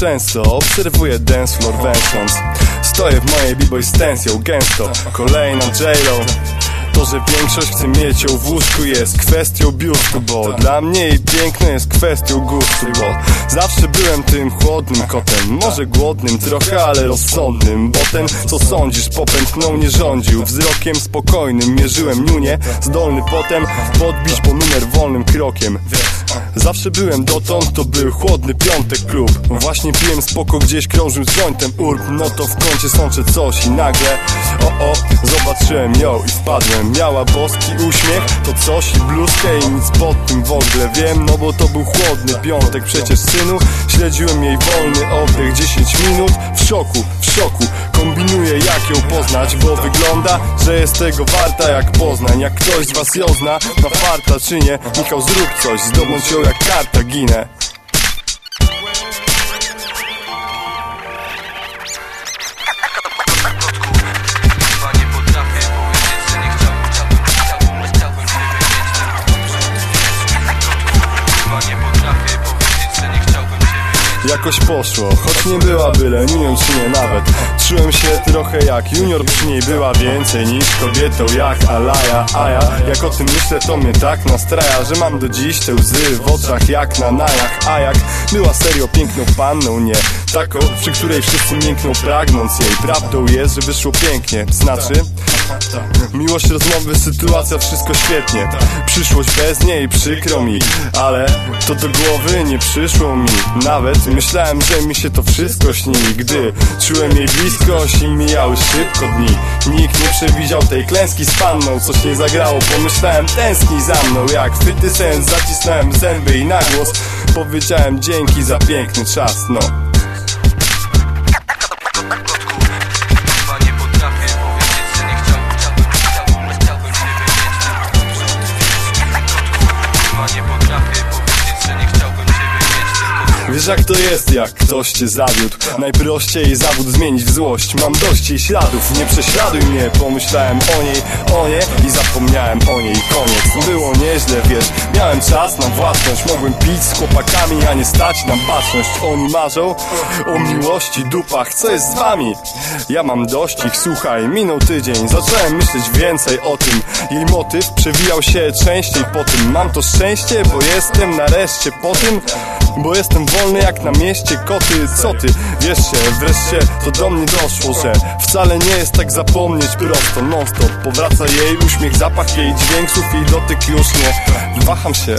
Często obserwuję dance floor węsząc. Stoję w mojej b-boy stencją gęsto. Kolejna J-Lo to, że większość chce mieć ją w łóżku jest kwestią biurku Bo dla mnie jej piękno jest kwestią gustu Bo zawsze byłem tym chłodnym kotem Może głodnym trochę, ale rozsądnym Bo ten, co sądzisz, popętną nie rządził. Wzrokiem spokojnym mierzyłem niunie Zdolny potem podbić po numer wolnym krokiem. Zawsze byłem dotąd, to był chłodny piątek klub. Właśnie piłem spoko, gdzieś krążył z jointem urb. No to w kącie sączę coś i nagle O o, zobaczyłem ją i wpadłem Miała boski uśmiech, to coś i bluzkę i nic pod tym w ogóle. Wiem, no bo to był chłodny piątek. Przecież synu, śledziłem jej wolny oddech. 10 minut w szoku, w szoku. Kombinuję jak ją poznać, bo wygląda, że jest tego warta jak Poznań. Jak ktoś z was ją zna, na farta czy nie? Michał zrób coś, zdobądź ją jak karta ginę Jakoś poszło, choć nie była byle Junior czy nie nawet. Czułem się trochę jak junior Przy niej była więcej niż kobietą jak Alaja A ja jak o tym myślę to mnie tak nastraja Że mam do dziś te łzy w oczach jak na najach. A jak była serio piękną panną Nie taką, przy której wszyscy miękną pragnąc jej. Prawdą jest, że wyszło pięknie. Znaczy Miłość, rozmowy, sytuacja, wszystko świetnie. Przyszłość bez niej przykro mi. Ale to do głowy nie przyszło mi. Nawet myślałem, że mi się to wszystko śni. Gdy czułem jej bliskość i mijały szybko dni. Nikt nie przewidział tej klęski z panną. Coś nie zagrało, pomyślałem tęskni za mną. Jak chwyty sens, zacisnąłem zęby i na głos Powiedziałem dzięki za piękny czas, no Wiesz jak to jest, jak ktoś cię zawiódł? Najprościej zawód zmienić w złość. Mam dość jej śladów, nie prześladuj mnie. Pomyślałem o niej, o nie I zapomniałem o niej, koniec. Było nieźle, wiesz, miałem czas na własność. Mogłem pić z chłopakami, a nie stać na baczność. Oni marzą o miłości, dupach Co jest z wami? Ja mam dość ich, słuchaj. Minął tydzień, zacząłem myśleć więcej o tym. Jej motyw przewijał się częściej po tym. Mam to szczęście, bo jestem nareszcie po tym Bo jestem wolny jak na mieście koty Co ty, wiesz się, wreszcie to do mnie doszło Że wcale nie jest tak zapomnieć prosto non stop Powraca jej uśmiech, zapach jej dźwięków i dotyk już nie. Waham się